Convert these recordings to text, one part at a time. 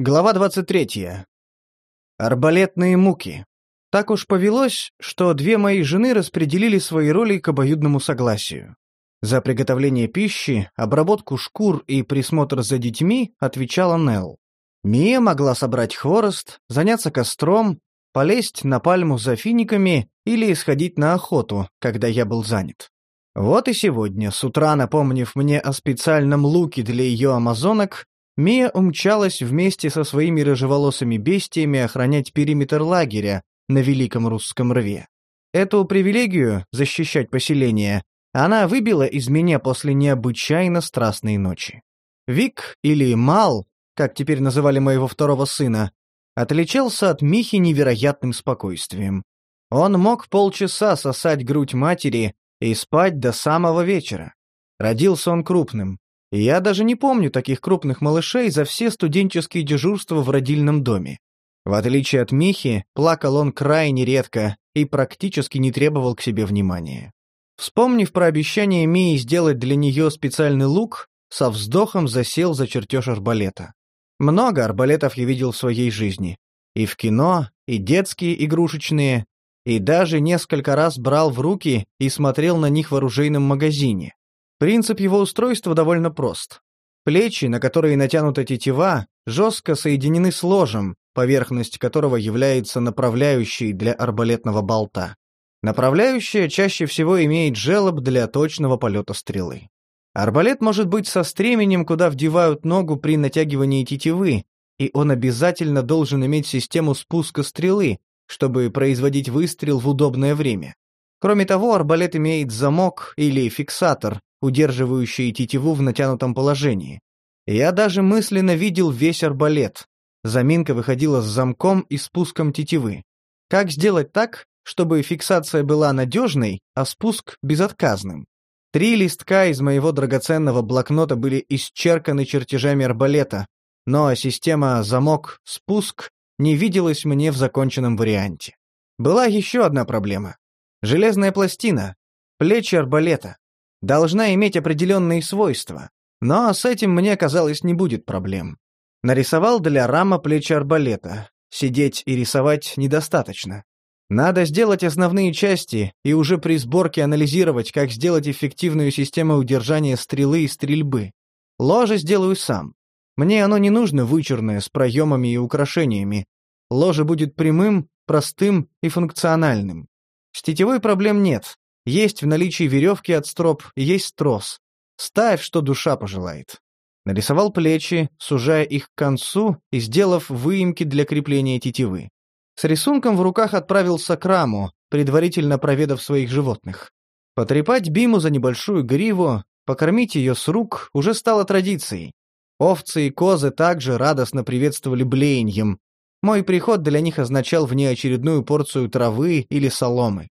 Глава 23. Арбалетные муки. Так уж повелось, что две мои жены распределили свои роли к обоюдному согласию. За приготовление пищи, обработку шкур и присмотр за детьми отвечала Нелл. Мия могла собрать хворост, заняться костром, полезть на пальму за финиками или сходить на охоту, когда я был занят. Вот и сегодня, с утра напомнив мне о специальном луке для ее амазонок, Мия умчалась вместе со своими рыжеволосыми бестиями охранять периметр лагеря на Великом Русском рве. Эту привилегию, защищать поселение, она выбила из меня после необычайно страстной ночи. Вик, или Мал, как теперь называли моего второго сына, отличался от Михи невероятным спокойствием. Он мог полчаса сосать грудь матери и спать до самого вечера. Родился он крупным, я даже не помню таких крупных малышей за все студенческие дежурства в родильном доме. В отличие от Михи, плакал он крайне редко и практически не требовал к себе внимания. Вспомнив про обещание Мии сделать для нее специальный лук, со вздохом засел за чертеж арбалета. Много арбалетов я видел в своей жизни. И в кино, и детские игрушечные, и даже несколько раз брал в руки и смотрел на них в оружейном магазине. Принцип его устройства довольно прост. Плечи, на которые натянута тетива, жестко соединены с ложем, поверхность которого является направляющей для арбалетного болта. Направляющая чаще всего имеет желоб для точного полета стрелы. Арбалет может быть со стременем, куда вдевают ногу при натягивании тетивы, и он обязательно должен иметь систему спуска стрелы, чтобы производить выстрел в удобное время. Кроме того, арбалет имеет замок или фиксатор, удерживающие тетиву в натянутом положении. Я даже мысленно видел весь арбалет. Заминка выходила с замком и спуском тетивы. Как сделать так, чтобы фиксация была надежной, а спуск безотказным? Три листка из моего драгоценного блокнота были исчерканы чертежами арбалета, но система замок-спуск не виделась мне в законченном варианте. Была еще одна проблема. Железная пластина, плечи арбалета должна иметь определенные свойства, но с этим мне казалось не будет проблем. Нарисовал для рама плечи арбалета. Сидеть и рисовать недостаточно. Надо сделать основные части и уже при сборке анализировать, как сделать эффективную систему удержания стрелы и стрельбы. Ложе сделаю сам. Мне оно не нужно вычурное, с проемами и украшениями. Ложе будет прямым, простым и функциональным. С тетевой проблем нет. Есть в наличии веревки от строп, есть трос. Ставь, что душа пожелает. Нарисовал плечи, сужая их к концу и сделав выемки для крепления тетивы. С рисунком в руках отправился к раму, предварительно проведав своих животных. Потрепать Биму за небольшую гриву, покормить ее с рук уже стало традицией. Овцы и козы также радостно приветствовали блеяньем. Мой приход для них означал внеочередную порцию травы или соломы.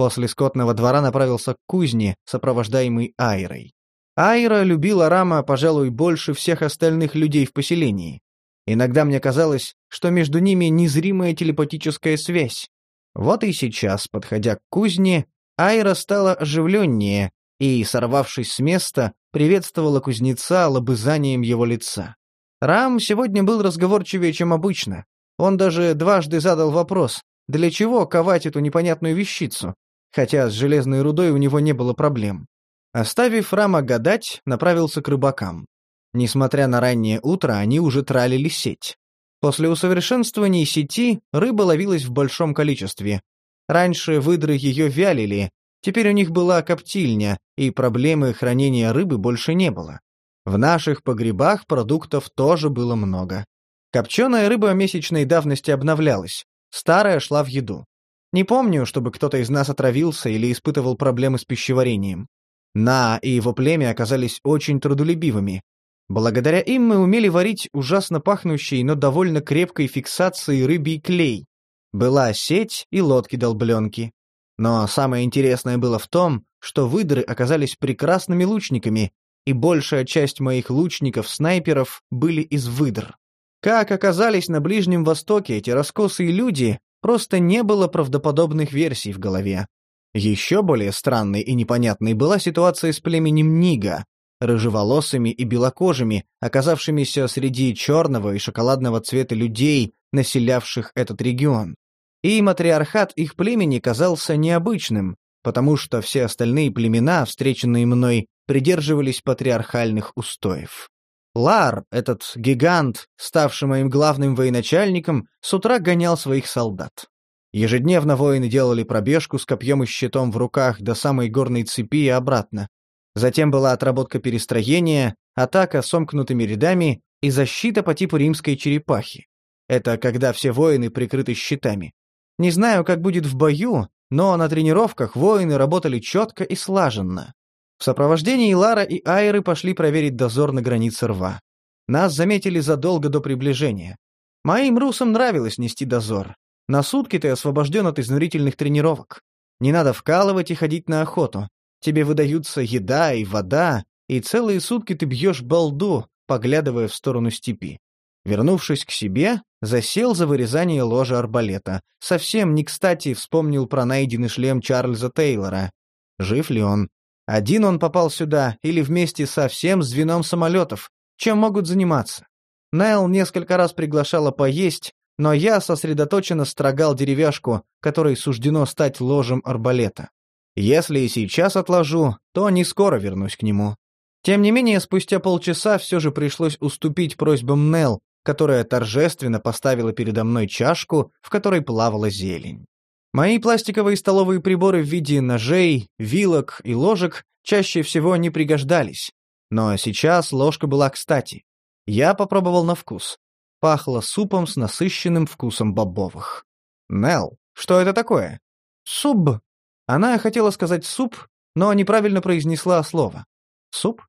После скотного двора направился к кузне, сопровождаемый Айрой. Айра любила Рама, пожалуй, больше всех остальных людей в поселении. Иногда мне казалось, что между ними незримая телепатическая связь. Вот и сейчас, подходя к кузне, Айра стала оживленнее и, сорвавшись с места, приветствовала кузнеца лобызанием его лица. Рам сегодня был разговорчивее, чем обычно. Он даже дважды задал вопрос, для чего ковать эту непонятную вещицу, хотя с железной рудой у него не было проблем. Оставив Рама гадать, направился к рыбакам. Несмотря на раннее утро, они уже тралили сеть. После усовершенствования сети рыба ловилась в большом количестве. Раньше выдры ее вялили, теперь у них была коптильня, и проблемы хранения рыбы больше не было. В наших погребах продуктов тоже было много. Копченая рыба месячной давности обновлялась, старая шла в еду. Не помню, чтобы кто-то из нас отравился или испытывал проблемы с пищеварением. На и его племя оказались очень трудолюбивыми. Благодаря им мы умели варить ужасно пахнущий, но довольно крепкой фиксацией рыбий клей. Была сеть и лодки-долбленки. Но самое интересное было в том, что выдры оказались прекрасными лучниками, и большая часть моих лучников-снайперов были из выдр. Как оказались на Ближнем Востоке эти раскосые люди, Просто не было правдоподобных версий в голове. Еще более странной и непонятной была ситуация с племенем Нига. рыжеволосыми и белокожими, оказавшимися среди черного и шоколадного цвета людей, населявших этот регион. И матриархат их племени казался необычным, потому что все остальные племена, встреченные мной, придерживались патриархальных устоев. Лар, этот гигант, ставший моим главным военачальником, с утра гонял своих солдат. Ежедневно воины делали пробежку с копьем и щитом в руках до самой горной цепи и обратно. Затем была отработка перестроения, атака сомкнутыми рядами и защита по типу римской черепахи. Это когда все воины прикрыты щитами. Не знаю, как будет в бою, но на тренировках воины работали четко и слаженно. В сопровождении Лара и Айры пошли проверить дозор на границе рва. Нас заметили задолго до приближения. Моим русам нравилось нести дозор. На сутки ты освобожден от изнурительных тренировок. Не надо вкалывать и ходить на охоту. Тебе выдаются еда и вода, и целые сутки ты бьешь балду, поглядывая в сторону степи. Вернувшись к себе, засел за вырезание ложа арбалета. Совсем не кстати вспомнил про найденный шлем Чарльза Тейлора. Жив ли он? Один он попал сюда или вместе со всем звеном самолетов? Чем могут заниматься? Найл несколько раз приглашала поесть, но я сосредоточенно строгал деревяшку, которой суждено стать ложем арбалета. Если и сейчас отложу, то не скоро вернусь к нему. Тем не менее, спустя полчаса все же пришлось уступить просьбам Нел, которая торжественно поставила передо мной чашку, в которой плавала зелень. Мои пластиковые столовые приборы в виде ножей, вилок и ложек чаще всего не пригождались. Но сейчас ложка была кстати. Я попробовал на вкус. Пахло супом с насыщенным вкусом бобовых. Нел, что это такое? Суп. Она хотела сказать суп, но неправильно произнесла слово. Суп?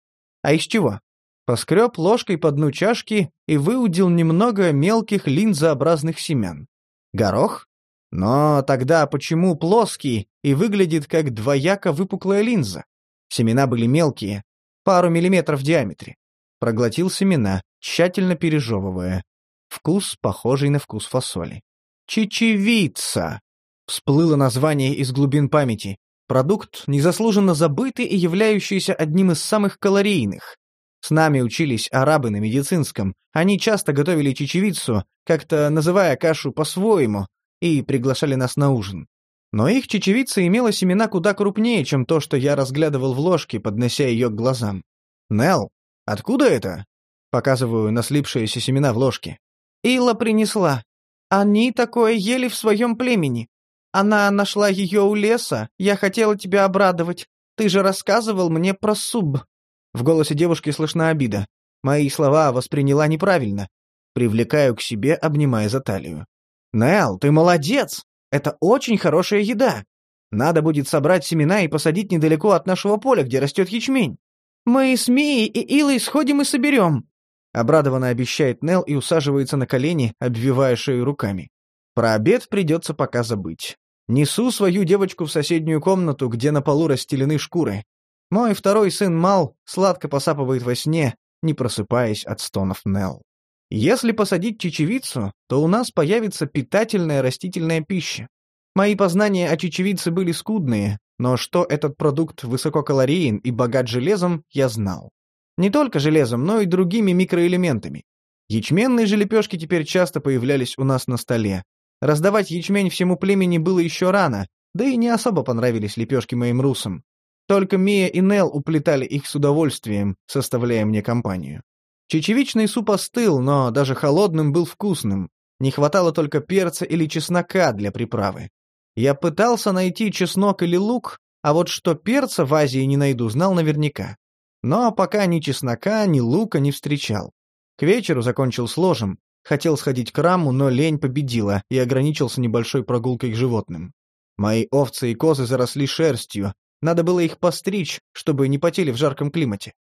А из чего? Поскреб ложкой по дну чашки и выудил немного мелких линзообразных семян. Горох? Но тогда почему плоский и выглядит как двояко выпуклая линза? Семена были мелкие, пару миллиметров в диаметре. Проглотил семена, тщательно пережевывая. Вкус похожий на вкус фасоли. Чечевица! Всплыло название из глубин памяти. Продукт, незаслуженно забытый и являющийся одним из самых калорийных. С нами учились арабы на медицинском. Они часто готовили чечевицу, как-то называя кашу по-своему, и приглашали нас на ужин. Но их чечевица имела семена куда крупнее, чем то, что я разглядывал в ложке, поднося ее к глазам. «Нелл, откуда это?» Показываю на слипшиеся семена в ложке. «Илла принесла. Они такое ели в своем племени. Она нашла ее у леса, я хотела тебя обрадовать. Ты же рассказывал мне про суб». В голосе девушки слышна обида. Мои слова восприняла неправильно. Привлекаю к себе, обнимая за талию. «Нелл, ты молодец! Это очень хорошая еда. Надо будет собрать семена и посадить недалеко от нашего поля, где растет ячмень. Мы с Мией и Илой сходим и соберем». Обрадованно обещает Нелл и усаживается на колени, обвивая шею руками. Про обед придется пока забыть. Несу свою девочку в соседнюю комнату, где на полу расстелены шкуры. Мой второй сын Мал сладко посапывает во сне, не просыпаясь от стонов Нелл. Если посадить чечевицу, то у нас появится питательная растительная пища. Мои познания о чечевице были скудные, но что этот продукт высококалориен и богат железом, я знал. Не только железом, но и другими микроэлементами. Ячменные же лепешки теперь часто появлялись у нас на столе. Раздавать ячмень всему племени было еще рано, да и не особо понравились лепешки моим русам. Только Мия и Нел уплетали их с удовольствием, составляя мне компанию. Чечевичный суп остыл, но даже холодным был вкусным. Не хватало только перца или чеснока для приправы. Я пытался найти чеснок или лук, а вот что перца в Азии не найду, знал наверняка. Но пока ни чеснока, ни лука не встречал. К вечеру закончил с ложем. Хотел сходить к раму, но лень победила и ограничился небольшой прогулкой к животным. Мои овцы и козы заросли шерстью. Надо было их постричь, чтобы не потели в жарком климате.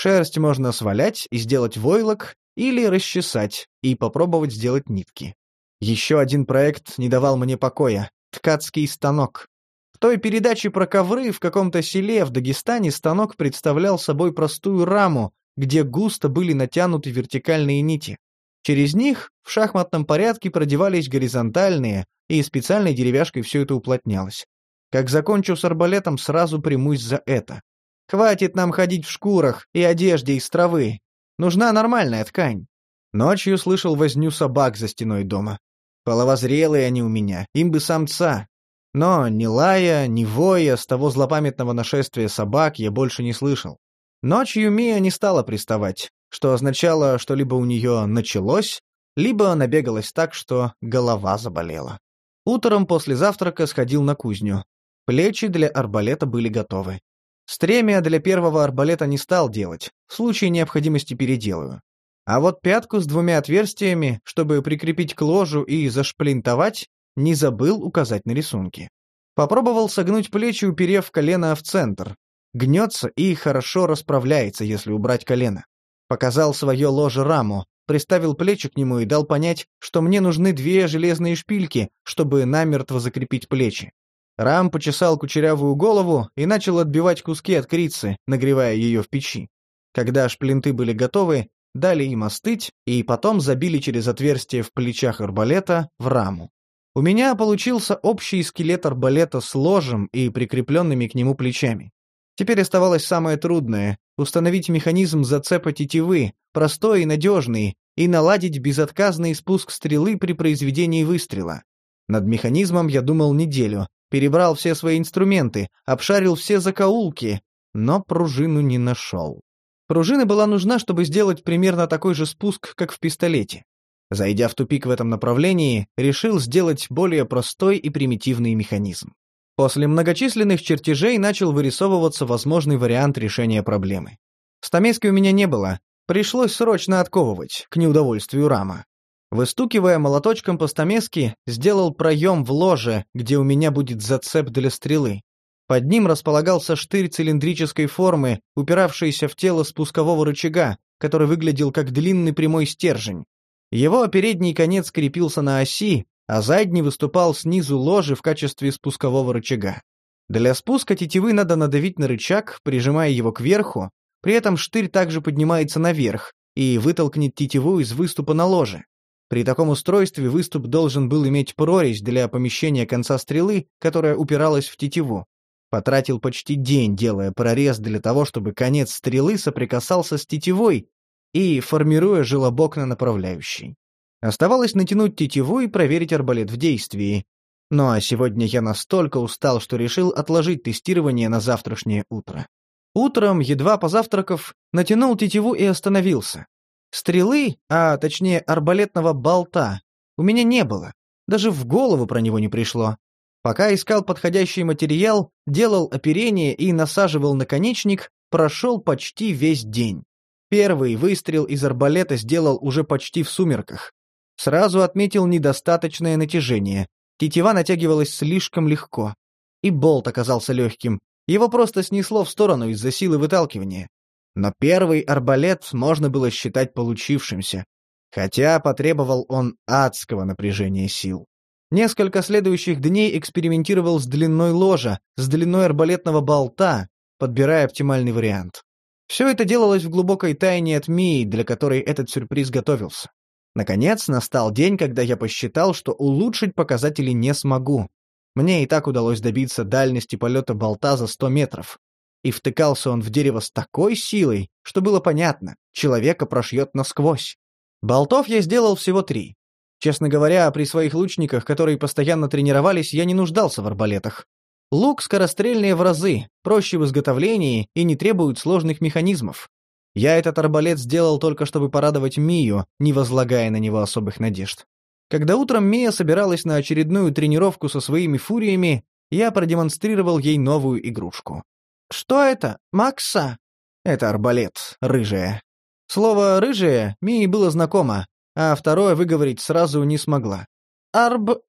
Шерсть можно свалять и сделать войлок, или расчесать и попробовать сделать нитки. Еще один проект не давал мне покоя — ткацкий станок. В той передаче про ковры в каком-то селе в Дагестане станок представлял собой простую раму, где густо были натянуты вертикальные нити. Через них в шахматном порядке продевались горизонтальные, и специальной деревяшкой все это уплотнялось. Как закончу с арбалетом, сразу примусь за это. Хватит нам ходить в шкурах и одежде из травы. Нужна нормальная ткань. Ночью слышал возню собак за стеной дома. Половозрелые они у меня, им бы самца. Но ни лая, ни воя с того злопамятного нашествия собак я больше не слышал. Ночью Мия не стала приставать, что означало, что либо у нее началось, либо набегалась так, что голова заболела. Утром после завтрака сходил на кузню. Плечи для арбалета были готовы. Стремя для первого арбалета не стал делать, в случае необходимости переделаю. А вот пятку с двумя отверстиями, чтобы прикрепить к ложу и зашплинтовать, не забыл указать на рисунке. Попробовал согнуть плечи, уперев колено в центр. Гнется и хорошо расправляется, если убрать колено. Показал свое ложе раму, приставил плечи к нему и дал понять, что мне нужны две железные шпильки, чтобы намертво закрепить плечи. Рам почесал кучерявую голову и начал отбивать куски от крицы, нагревая ее в печи. Когда шплинты были готовы, дали им остыть и потом забили через отверстие в плечах арбалета в раму. У меня получился общий скелет арбалета с ложем и прикрепленными к нему плечами. Теперь оставалось самое трудное — установить механизм зацепа тетивы, простой и надежный, и наладить безотказный спуск стрелы при произведении выстрела. Над механизмом я думал неделю, перебрал все свои инструменты, обшарил все закоулки, но пружину не нашел. Пружина была нужна, чтобы сделать примерно такой же спуск, как в пистолете. Зайдя в тупик в этом направлении, решил сделать более простой и примитивный механизм. После многочисленных чертежей начал вырисовываться возможный вариант решения проблемы. Стамески у меня не было, пришлось срочно отковывать, к неудовольствию Рама. Выстукивая молоточком по стамеске, сделал проем в ложе, где у меня будет зацеп для стрелы. Под ним располагался штырь цилиндрической формы, упиравшийся в тело спускового рычага, который выглядел как длинный прямой стержень. Его передний конец крепился на оси, а задний выступал снизу ложи в качестве спускового рычага. Для спуска тетивы надо надавить на рычаг, прижимая его кверху, при этом штырь также поднимается наверх и вытолкнет тетиву из выступа на ложе. При таком устройстве выступ должен был иметь прорезь для помещения конца стрелы, которая упиралась в тетиву. Потратил почти день, делая прорез для того, чтобы конец стрелы соприкасался с тетивой и формируя желобок на направляющий. Оставалось натянуть тетиву и проверить арбалет в действии. Ну а сегодня я настолько устал, что решил отложить тестирование на завтрашнее утро. Утром, едва позавтракав, натянул тетиву и остановился. Стрелы, а точнее арбалетного болта, у меня не было. Даже в голову про него не пришло. Пока искал подходящий материал, делал оперение и насаживал наконечник, прошел почти весь день. Первый выстрел из арбалета сделал уже почти в сумерках. Сразу отметил недостаточное натяжение. Тетива натягивалась слишком легко. И болт оказался легким. Его просто снесло в сторону из-за силы выталкивания. Но первый арбалет можно было считать получившимся, хотя потребовал он адского напряжения сил. Несколько следующих дней экспериментировал с длиной ложа, с длиной арбалетного болта, подбирая оптимальный вариант. Все это делалось в глубокой тайне от Мии, для которой этот сюрприз готовился. Наконец, настал день, когда я посчитал, что улучшить показатели не смогу. Мне и так удалось добиться дальности полета болта за 100 метров. И втыкался он в дерево с такой силой, что было понятно, человека прошьет насквозь. Болтов я сделал всего три. Честно говоря, при своих лучниках, которые постоянно тренировались, я не нуждался в арбалетах. Лук скорострельнее в разы, проще в изготовлении и не требует сложных механизмов. Я этот арбалет сделал только чтобы порадовать Мию, не возлагая на него особых надежд. Когда утром Мия собиралась на очередную тренировку со своими фуриями, я продемонстрировал ей новую игрушку. «Что это? Макса?» «Это арбалет, рыжая». Слово «рыжая» Мии было знакомо, а второе выговорить сразу не смогла. «Арб...»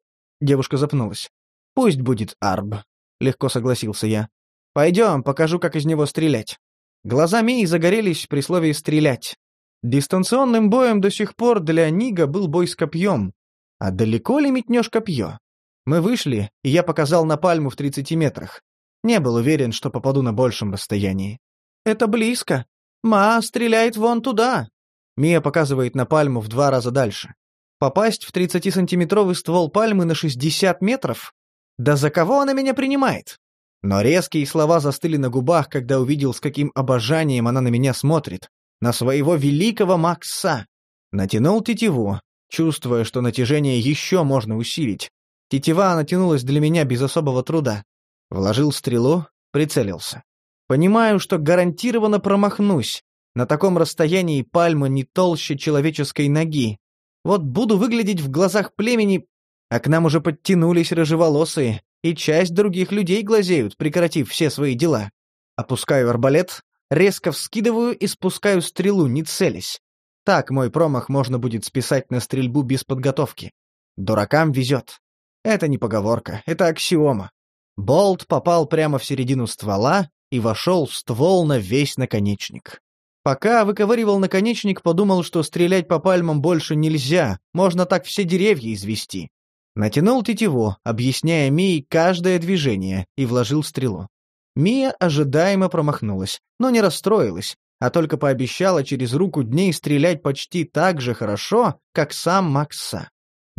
Девушка запнулась. «Пусть будет арб», — легко согласился я. «Пойдем, покажу, как из него стрелять». Глаза Мии загорелись при слове «стрелять». Дистанционным боем до сих пор для Нига был бой с копьем. А далеко ли метнешь копье? Мы вышли, и я показал на пальму в 30 метрах. Не был уверен, что попаду на большем расстоянии. «Это близко. Ма стреляет вон туда». Мия показывает на пальму в два раза дальше. Попасть в 30-сантиметровый ствол пальмы на 60 метров? Да за кого она меня принимает? Но резкие слова застыли на губах, когда увидел, с каким обожанием она на меня смотрит. На своего великого Макса. Натянул тетиву, чувствуя, что натяжение еще можно усилить. Тетива натянулась для меня без особого труда. Вложил стрелу, прицелился. Понимаю, что гарантированно промахнусь. На таком расстоянии пальма не толще человеческой ноги. Вот буду выглядеть в глазах племени, а к нам уже подтянулись рыжеволосые, и часть других людей глазеют, прекратив все свои дела. Опускаю арбалет, резко вскидываю и спускаю стрелу, не целясь. Так мой промах можно будет списать на стрельбу без подготовки. Дуракам везет. Это не поговорка, это аксиома. Болт попал прямо в середину ствола и вошел в ствол на весь наконечник. Пока выковыривал наконечник, подумал, что стрелять по пальмам больше нельзя, можно так все деревья извести. Натянул тетиву, объясняя Мии каждое движение, и вложил стрелу. Мия ожидаемо промахнулась, но не расстроилась, а только пообещала через руку дней стрелять почти так же хорошо, как сам Макса.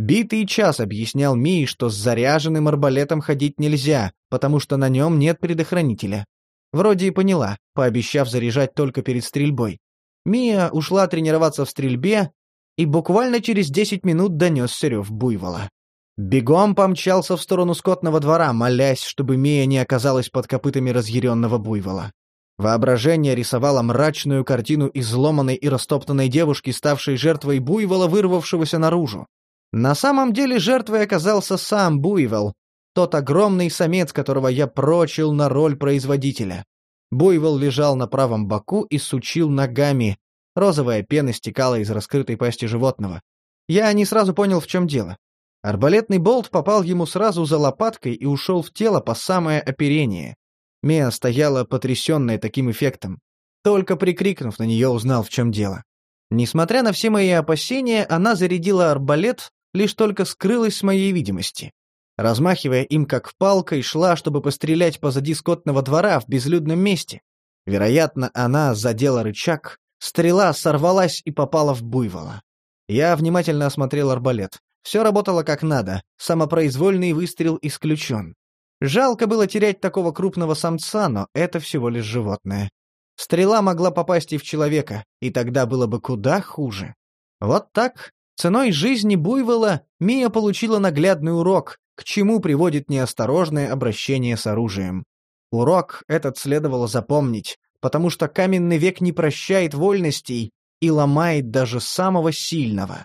Битый час объяснял Мии, что с заряженным арбалетом ходить нельзя, потому что на нем нет предохранителя. Вроде и поняла, пообещав заряжать только перед стрельбой. Мия ушла тренироваться в стрельбе, и буквально через десять минут донесся рев буйвола. Бегом помчался в сторону скотного двора, молясь, чтобы Мия не оказалась под копытами разъяренного буйвола. Воображение рисовало мрачную картину изломанной и растоптанной девушки, ставшей жертвой буйвола, вырвавшегося наружу. На самом деле жертвой оказался сам буйвол, тот огромный самец, которого я прочил на роль производителя. Буйвол лежал на правом боку и сучил ногами. Розовая пена стекала из раскрытой пасти животного. Я не сразу понял, в чем дело. Арбалетный болт попал ему сразу за лопаткой и ушел в тело по самое оперение. Мия стояла потрясенная таким эффектом. Только прикрикнув на нее, узнал, в чем дело. Несмотря на все мои опасения, она зарядила арбалет, лишь только скрылась с моей видимости. Размахивая им как палкой, шла, чтобы пострелять позади скотного двора в безлюдном месте. Вероятно, она задела рычаг, стрела сорвалась и попала в буйвола. Я внимательно осмотрел арбалет. Все работало как надо, самопроизвольный выстрел исключен. Жалко было терять такого крупного самца, но это всего лишь животное. Стрела могла попасть и в человека, и тогда было бы куда хуже. Вот так, ценой жизни буйвола, Мия получила наглядный урок, к чему приводит неосторожное обращение с оружием. Урок этот следовало запомнить, потому что каменный век не прощает вольностей и ломает даже самого сильного.